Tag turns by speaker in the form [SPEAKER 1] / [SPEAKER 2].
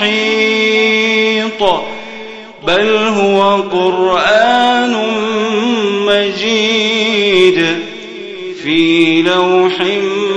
[SPEAKER 1] محيط بل هو قرآن مجيد في لوح محفوظ